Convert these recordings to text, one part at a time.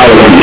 Island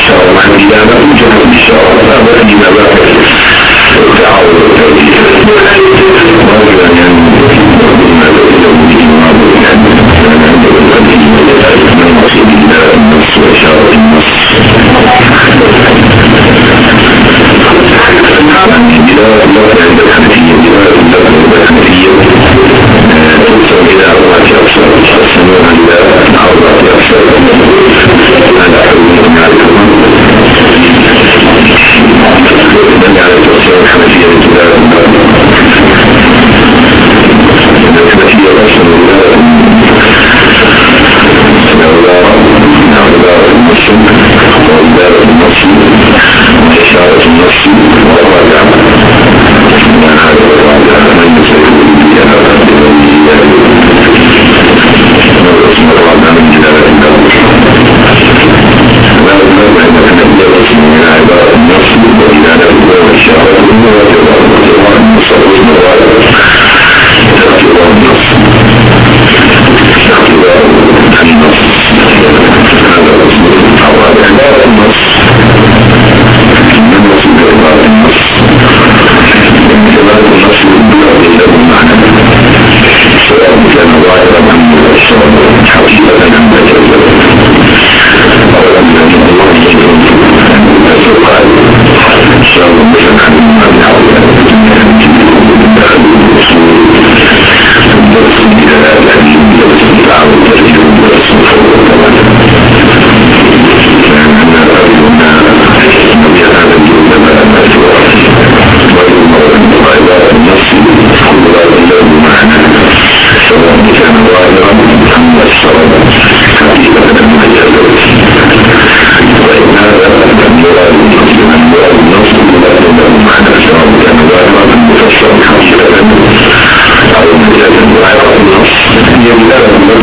gemiler oldu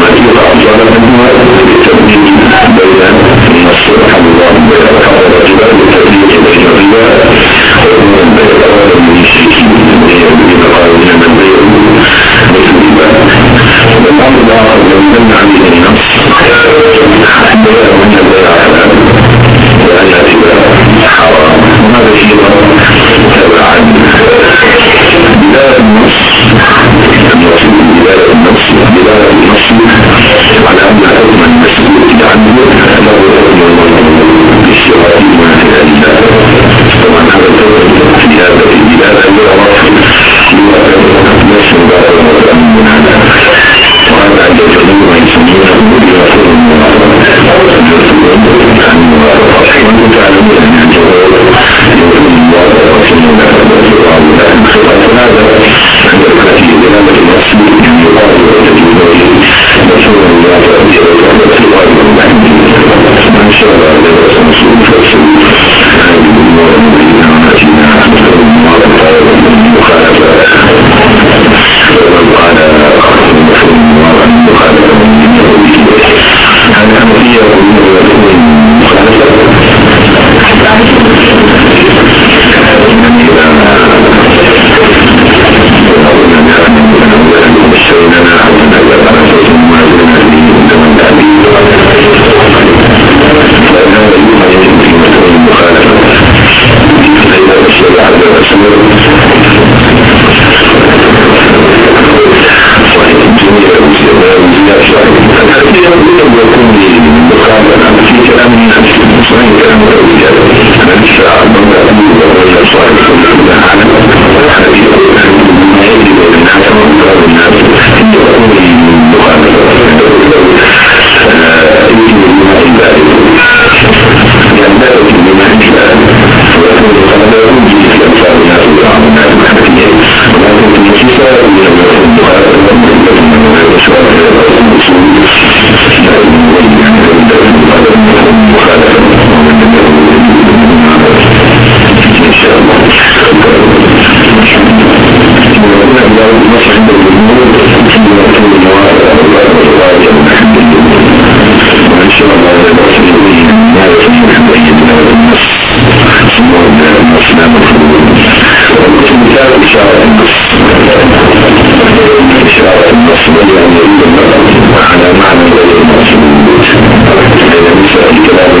Bakıyor amcalarımız var. هذا Bunun üzerinde uyacağız. Böyle bir şey aldım. الاسلام الخلود ومثال اشاره النص اشاره النص يعني على معنى الكلام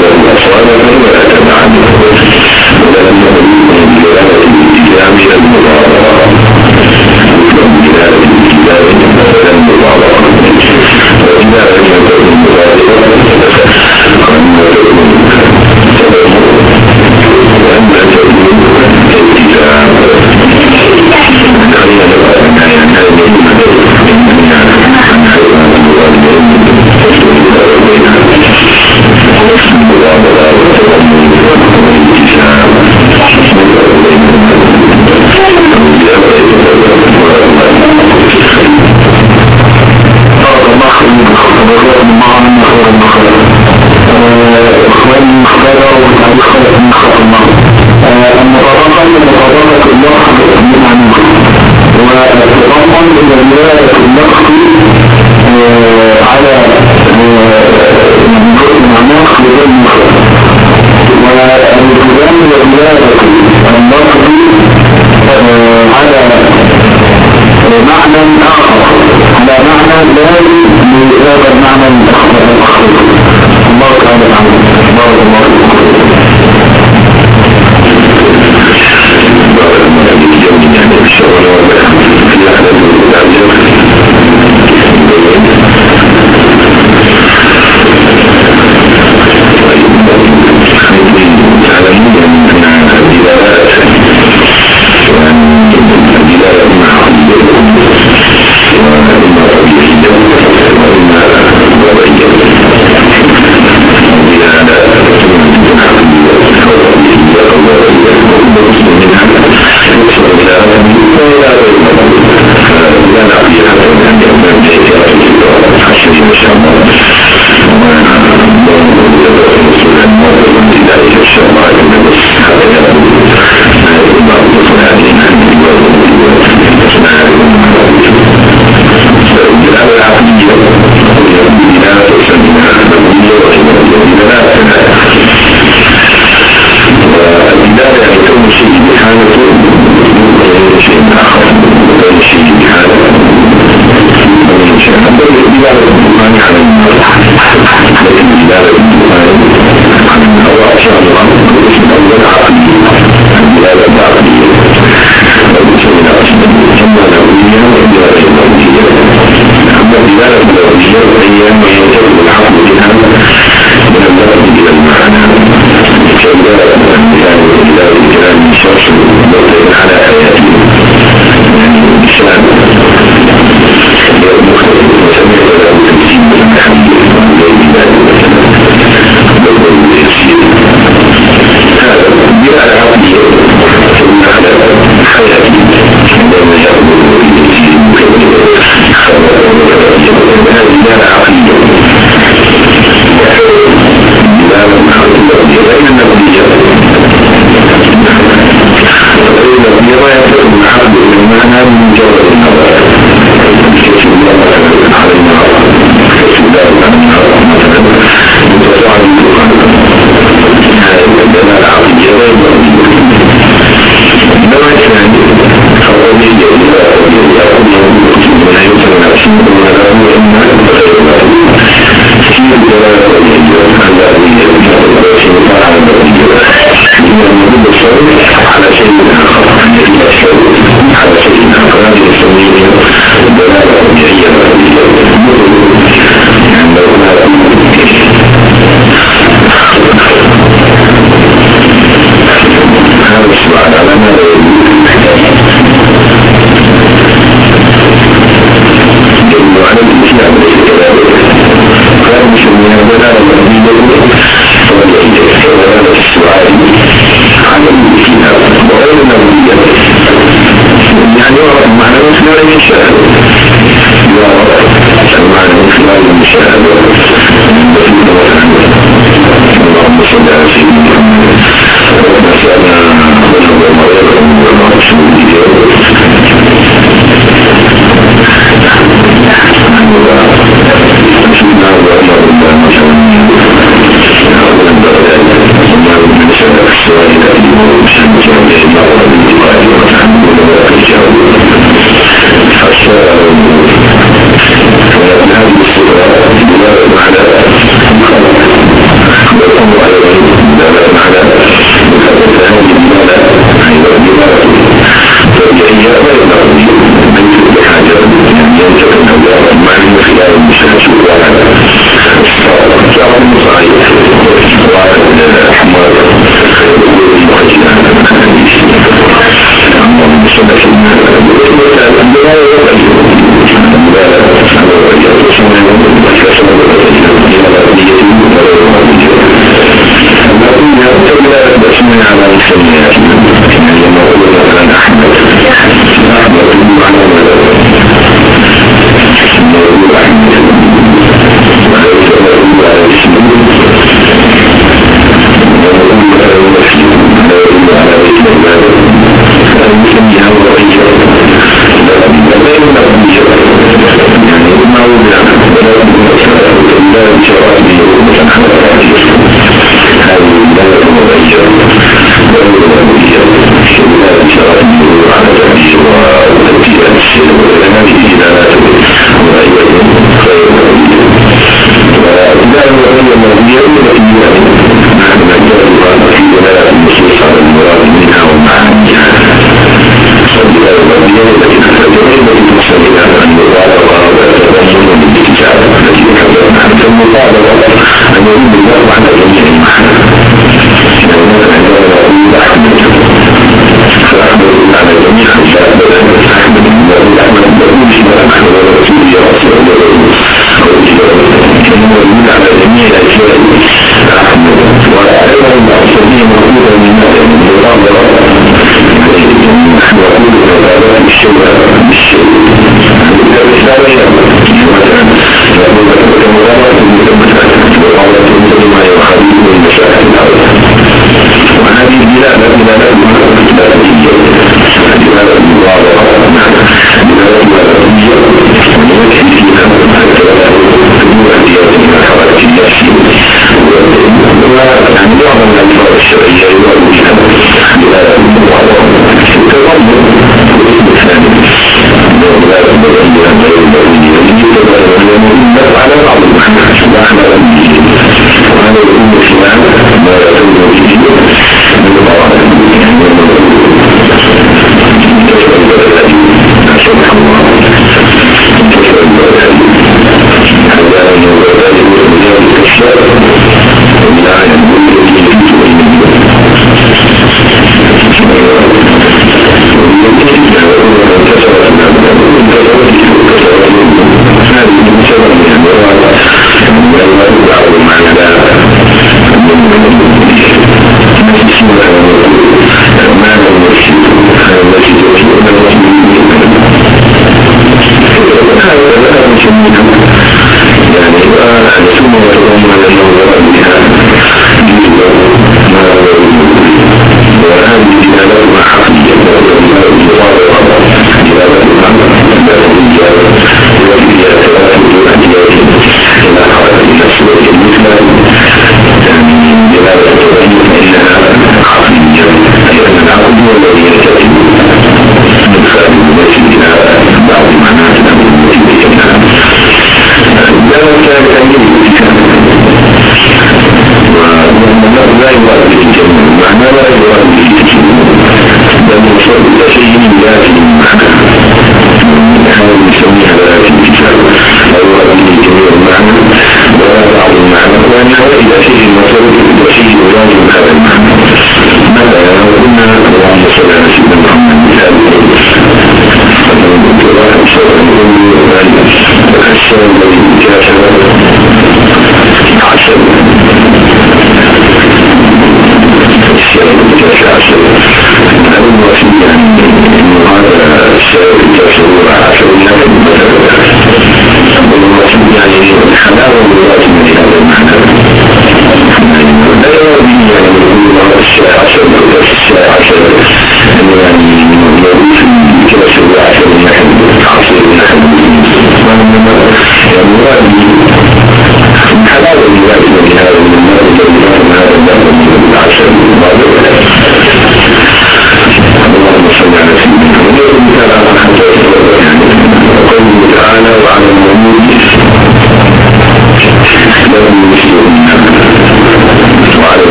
good Amen. şöyle yayınlanmış kadar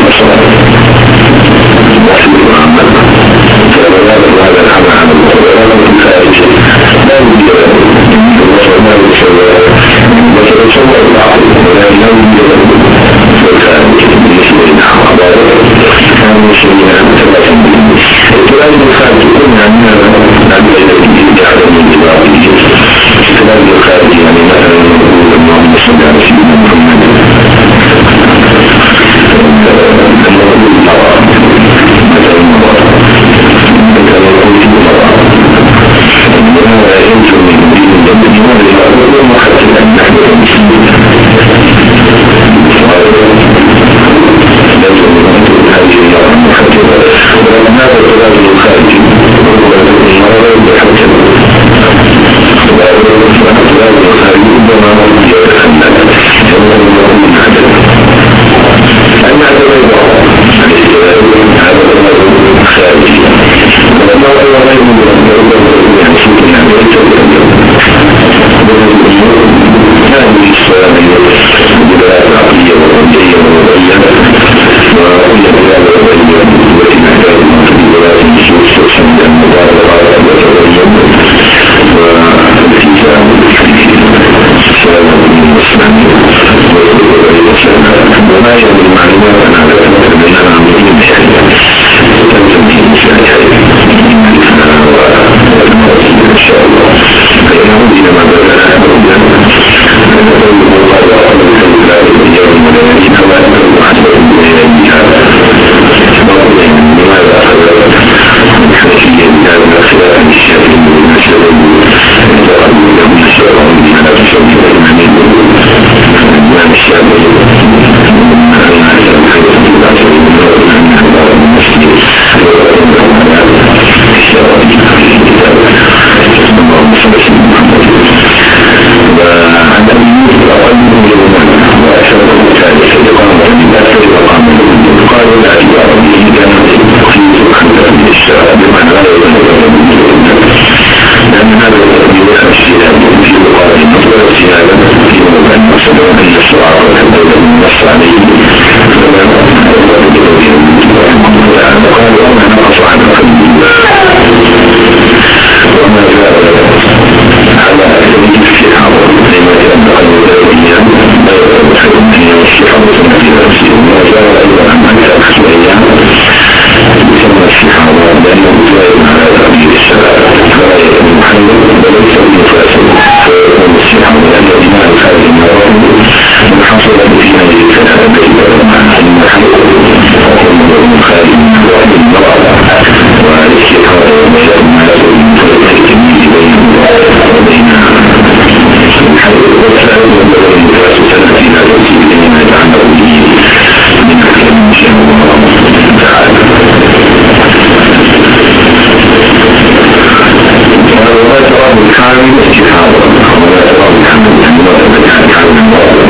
mesela Thank you.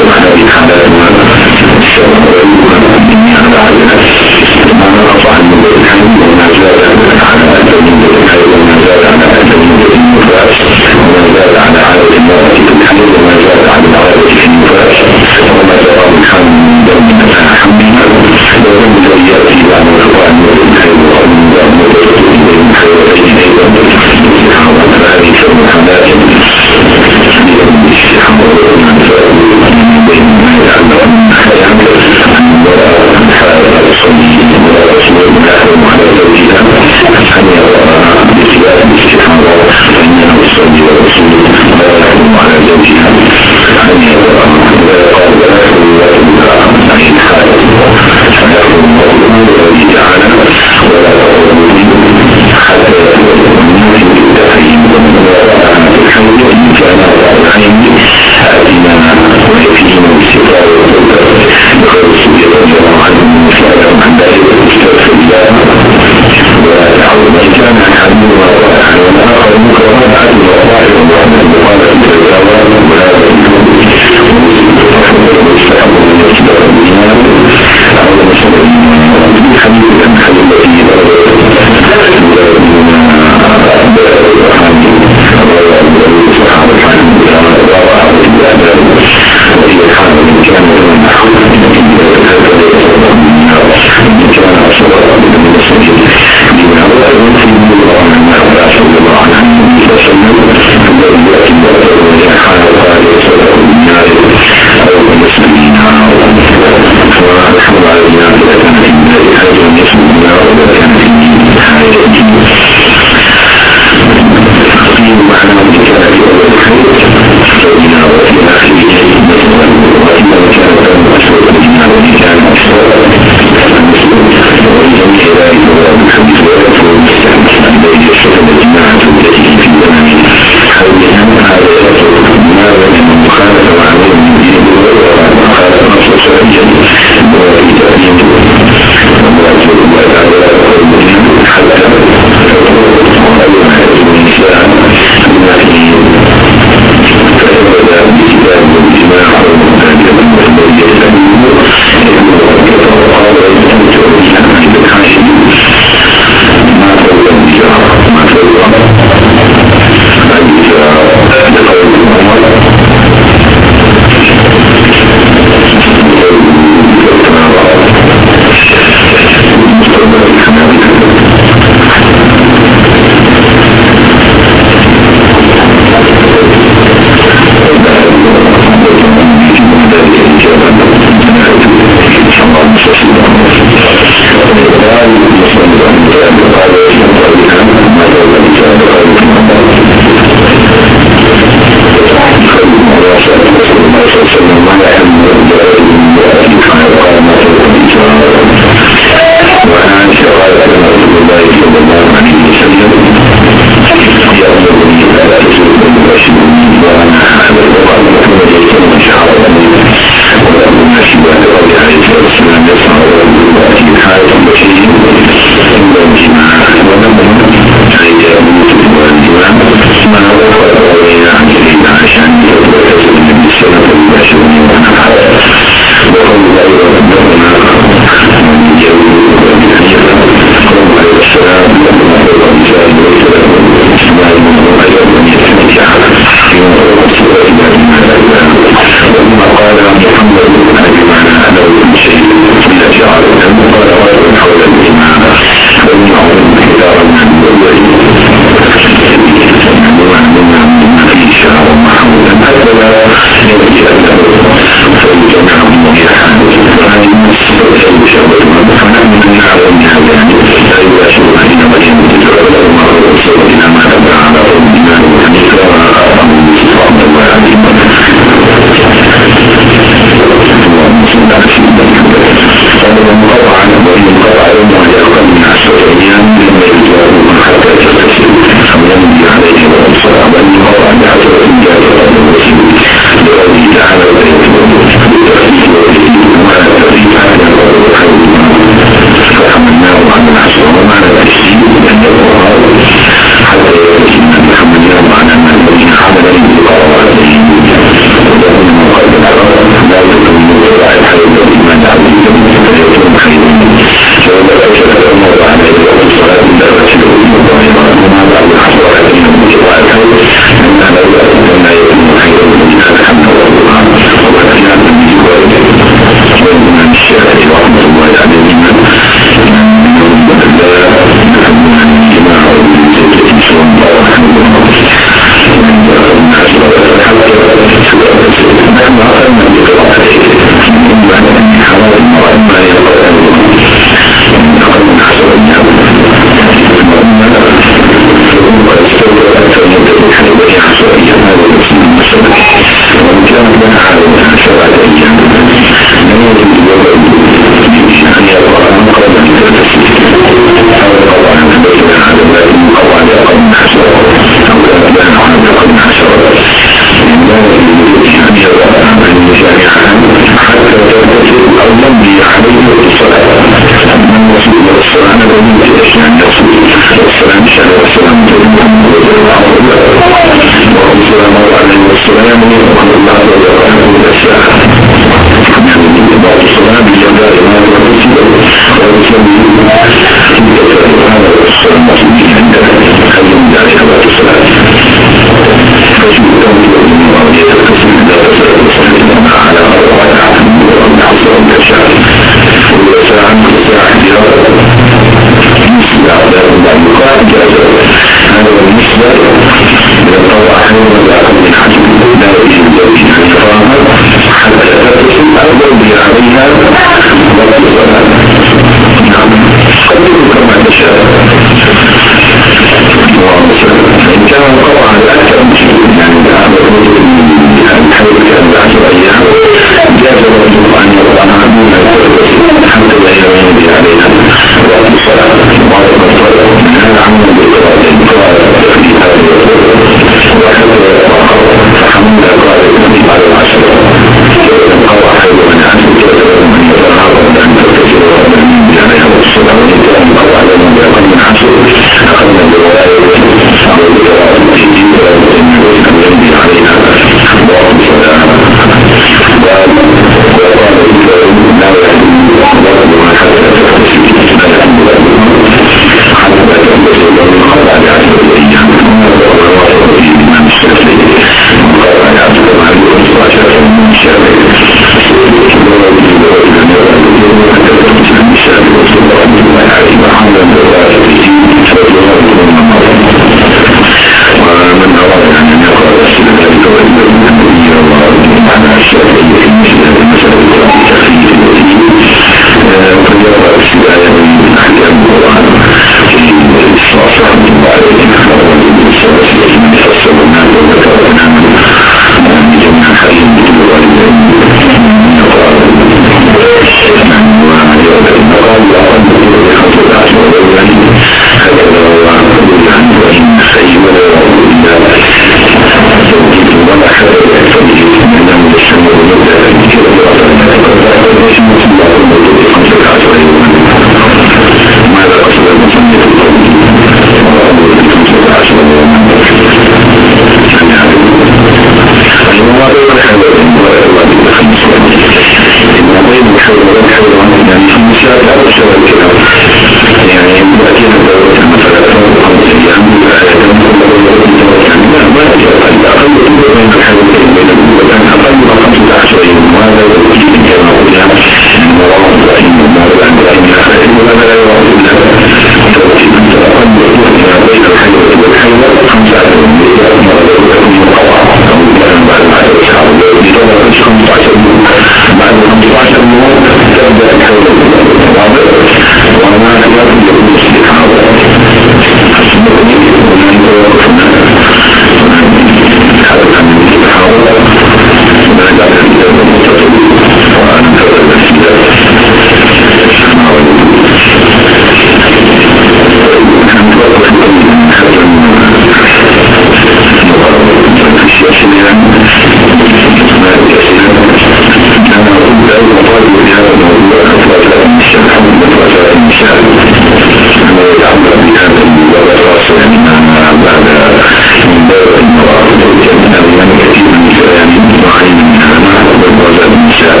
Hicaz,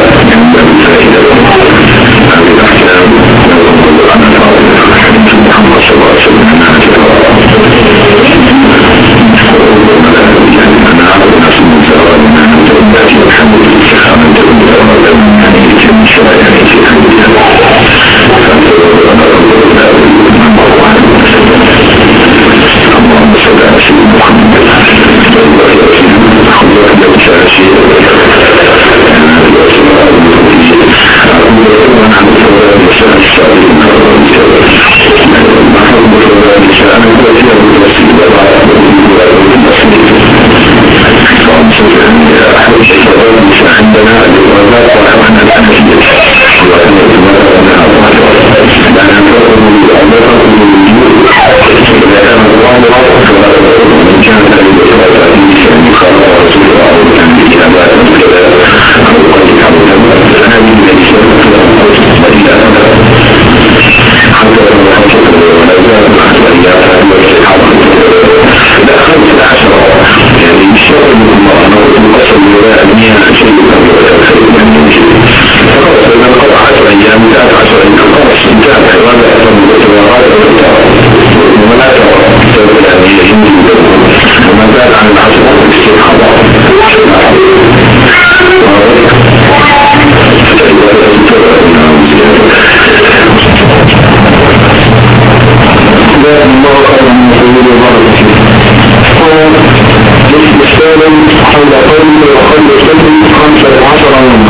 Ebu Seyyide'nin حول حول قوله وقول الشمس خمسة عشر يوما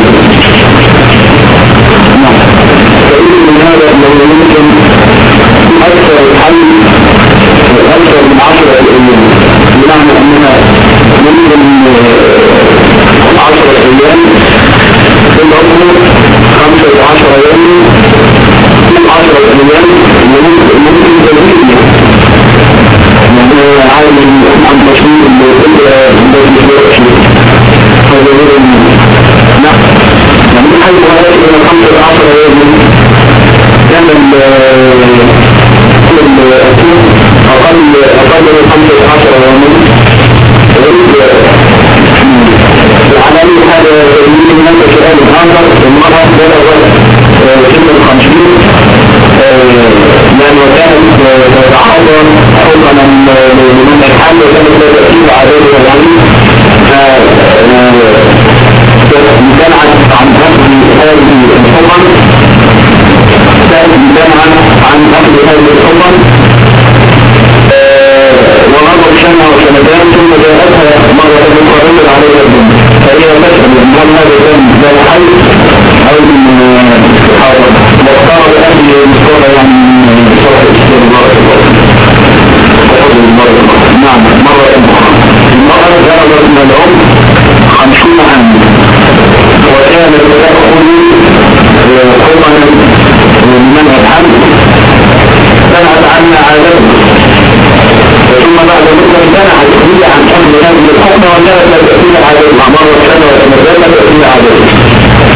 العددية عن حمل من الحكمة ولا تأثير عليه مع مرة سنة ولا مازال لا تأثير عليه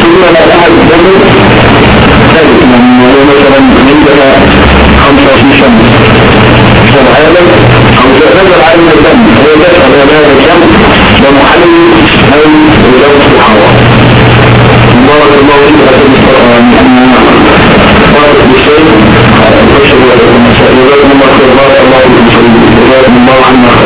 ثم لا أحد الدم ثالث من مثلا عندنا خمسة في شمس فالعالم أو تأثير عالم الدم هو دفع هذا الشمس ومحلل أو لو سبحانه بارك الله فيك بارك بشيء أشهد أن لا إله إلا الله بارك الله فيك وبارك الله عنا خير